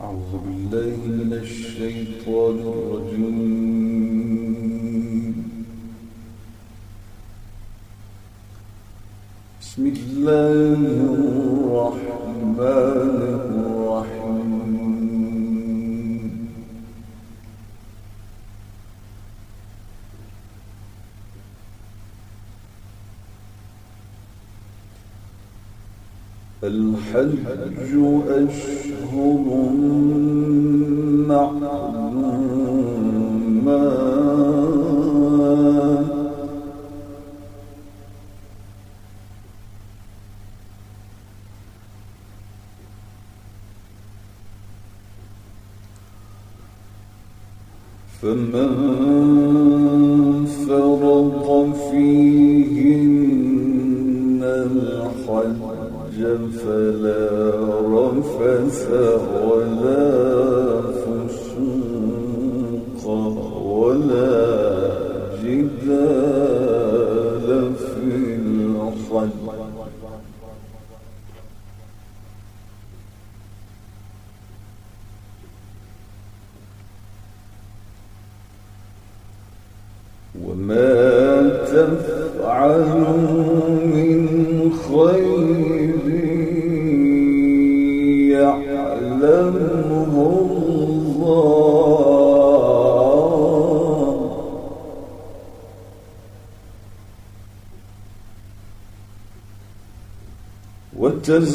أعوذ بالله من الشيطان الرجيم. بسم الله الرحمن الرحيم. الحج أشهر فمن فرض فيهن الحج الفجر فلا رفس ولا فسق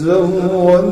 له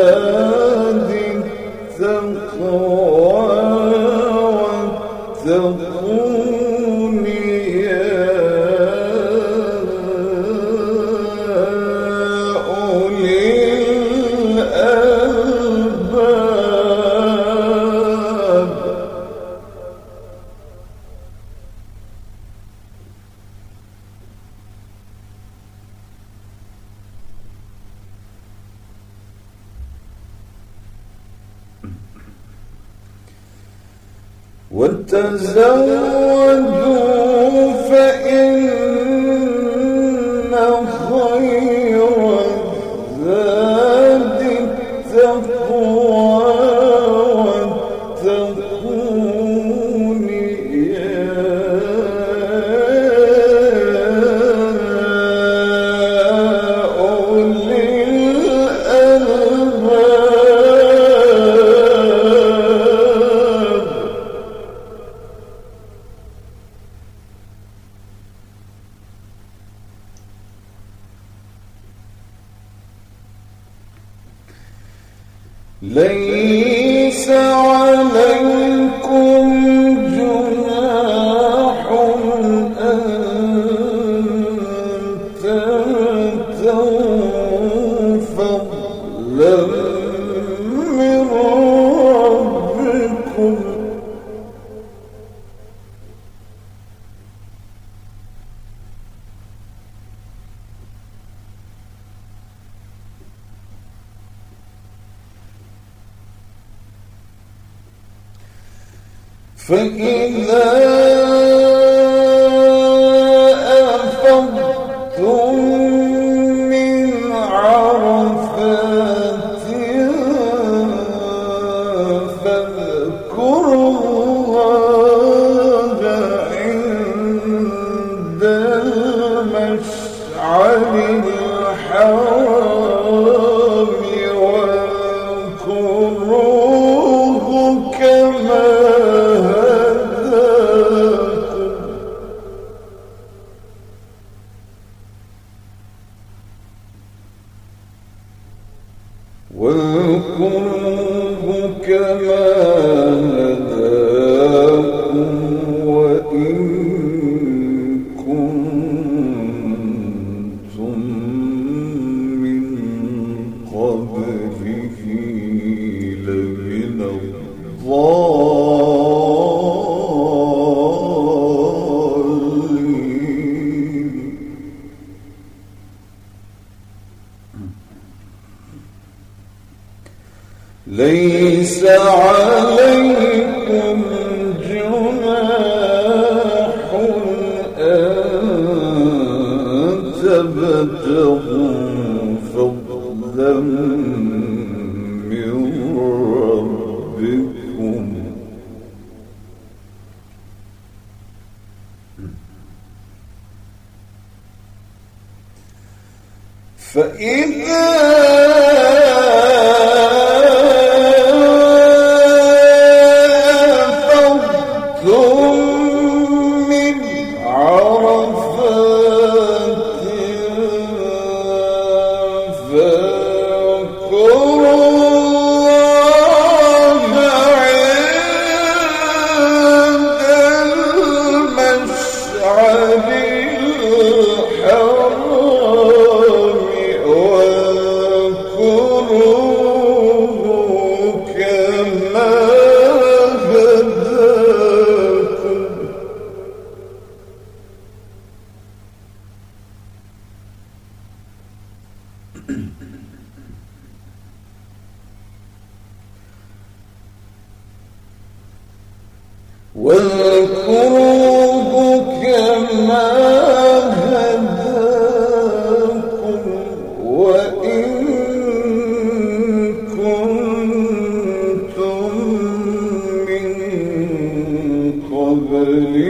عبادك in the verli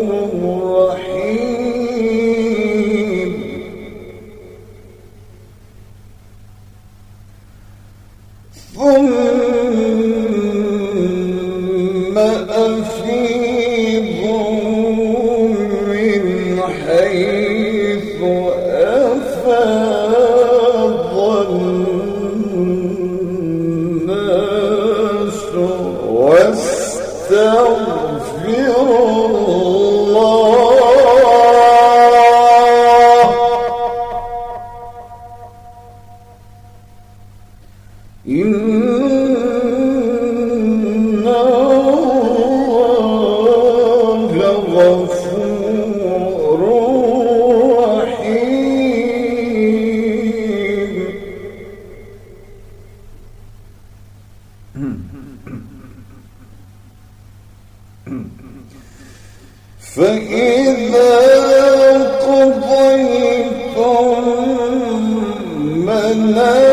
فإذا قضيتم مناسككم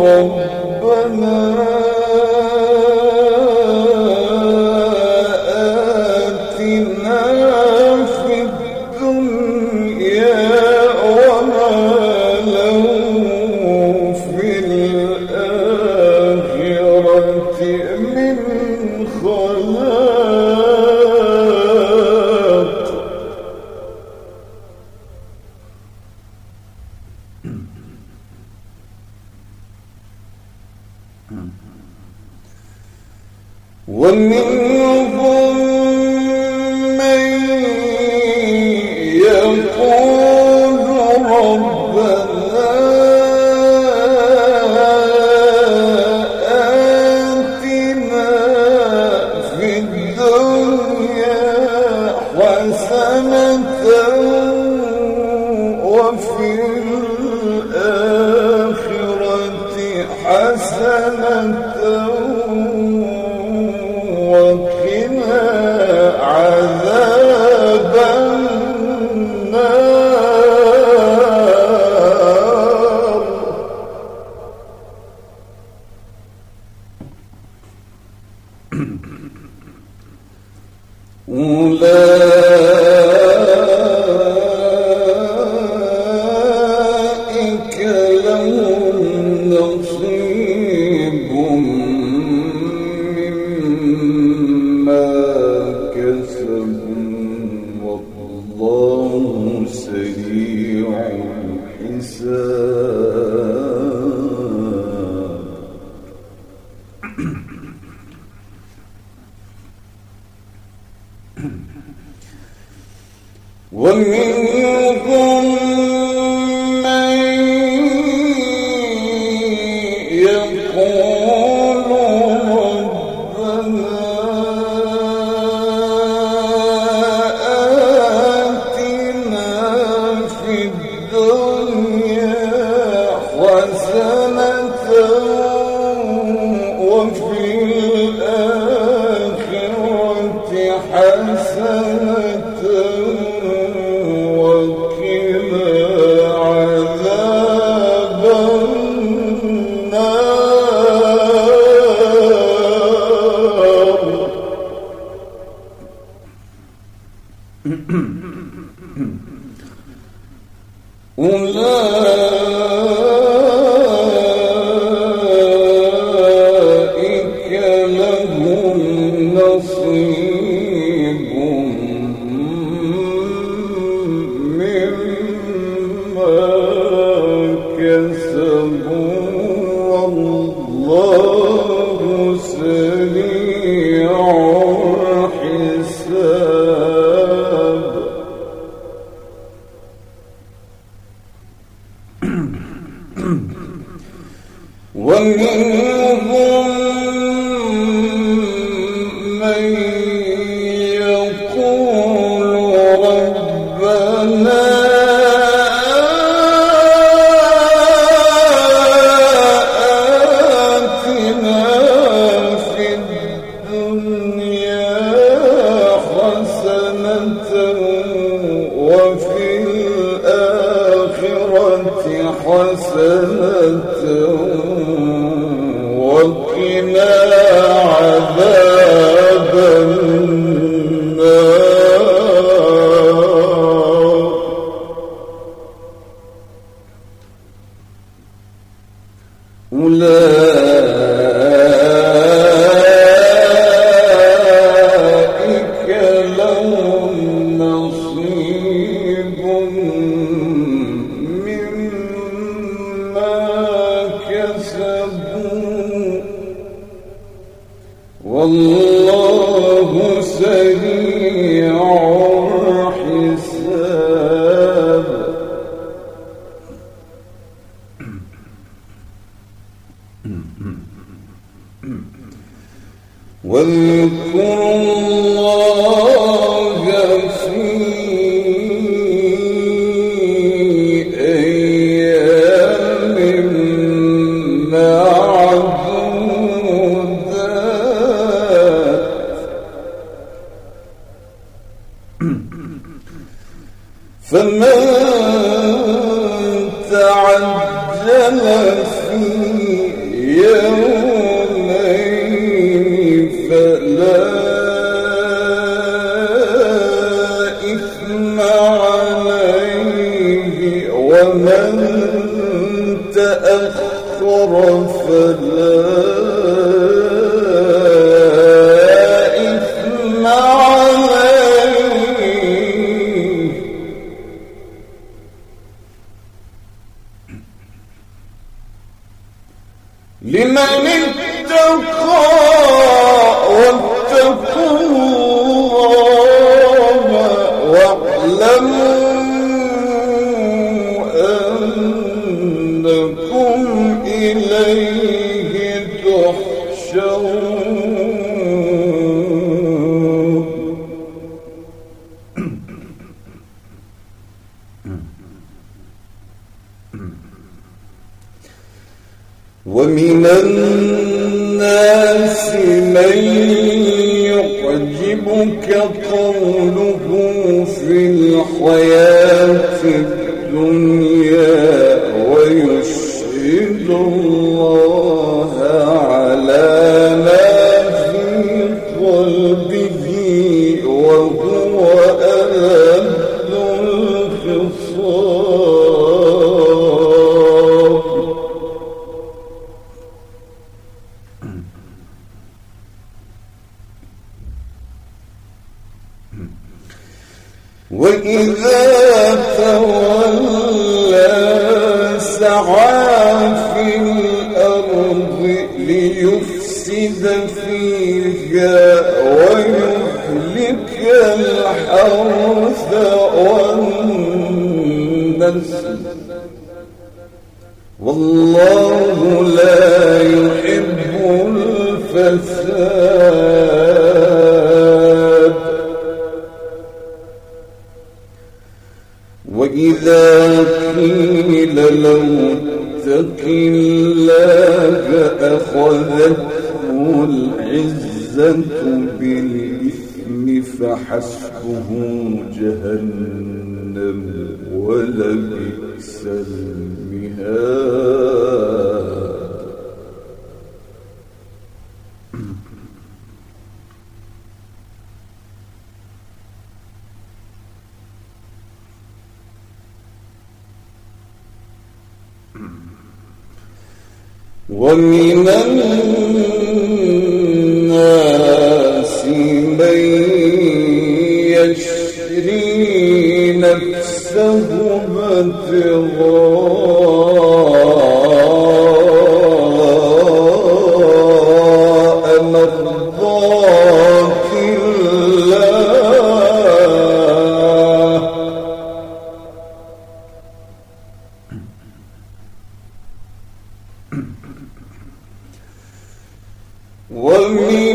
ربنا وفي ومنهم حسنة وقنا عذاب الله لمن اتقى واتقوا واعلموا يغرك قوله في الحياة الدنيا. الإثم فحسبه جهنم ولبئس المهاد. ومن ومن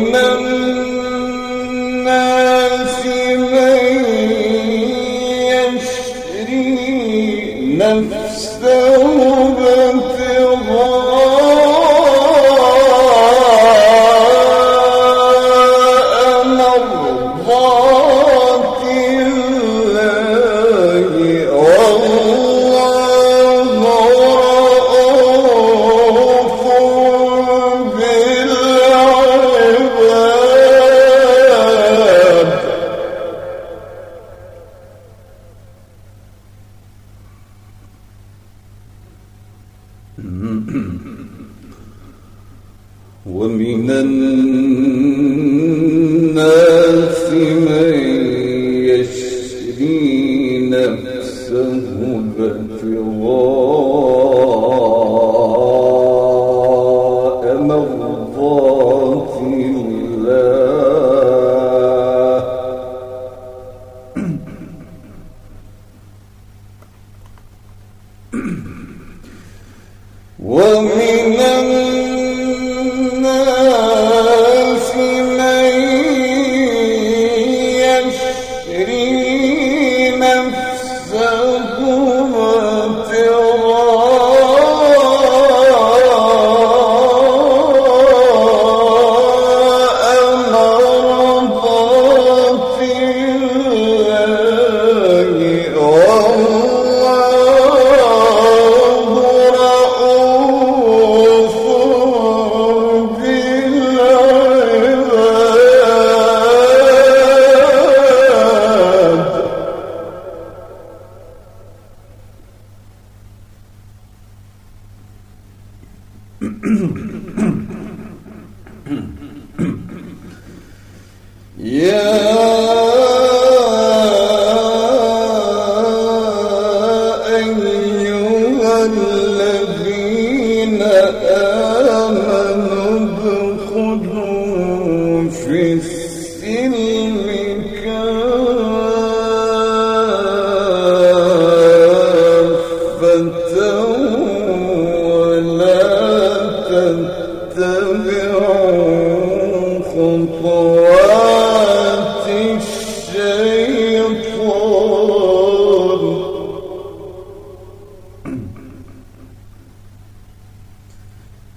سهل فراق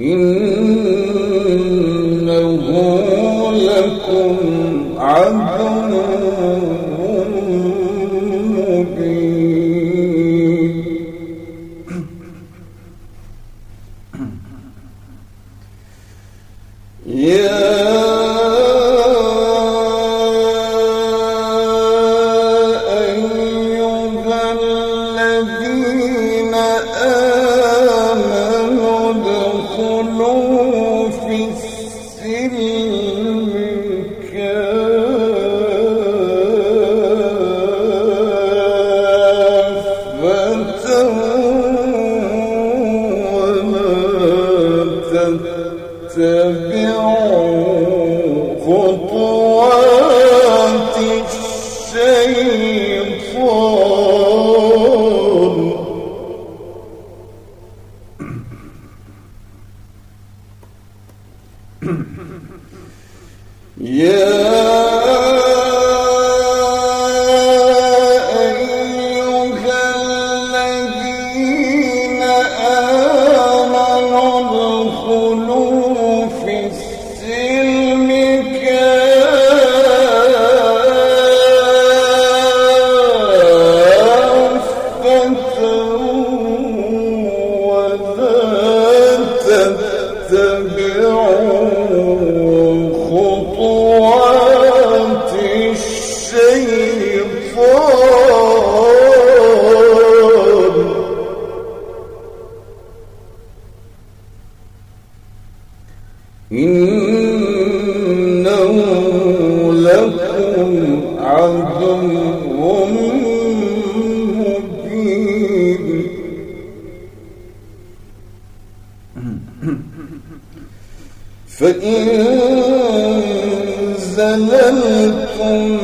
إن لكم عدو مبين فإن زللتم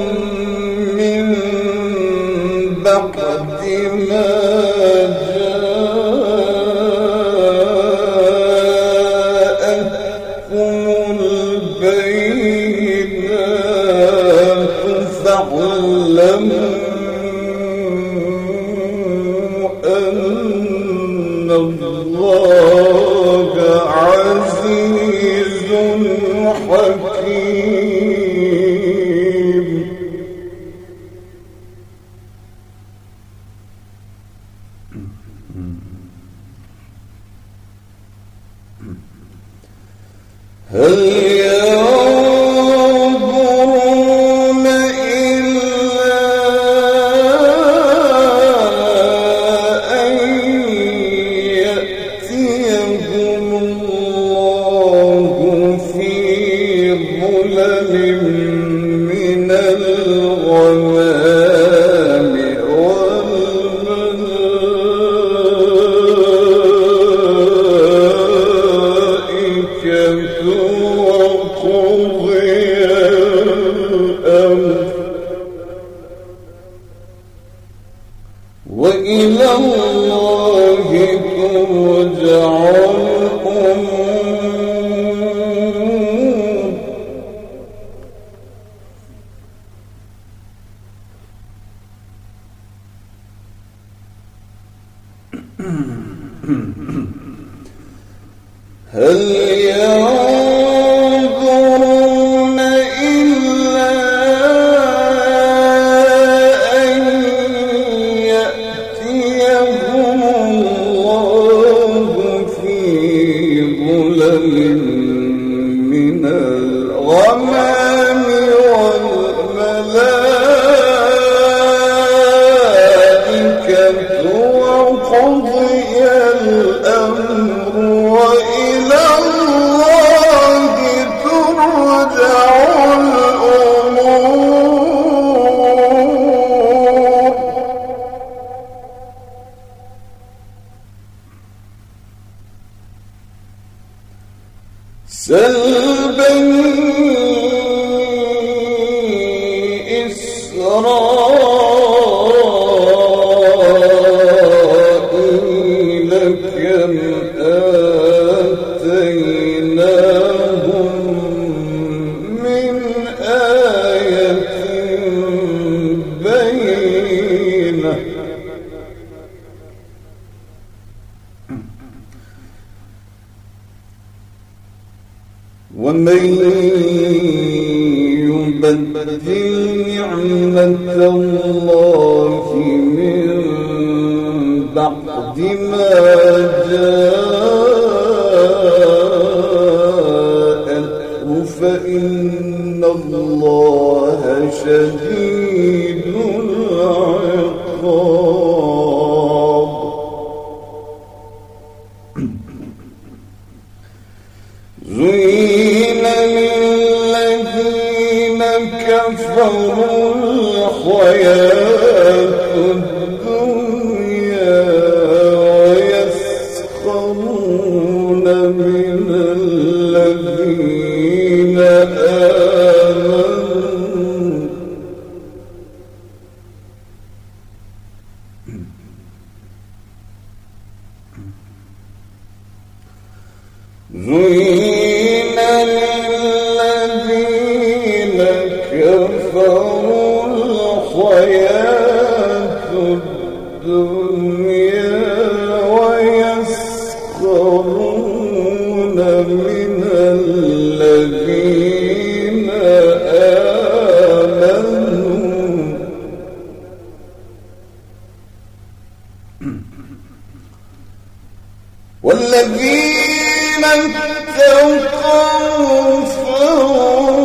Hey, هل يرى Sana زين للذين كفروا الحياة والذين اتقوا فوقهم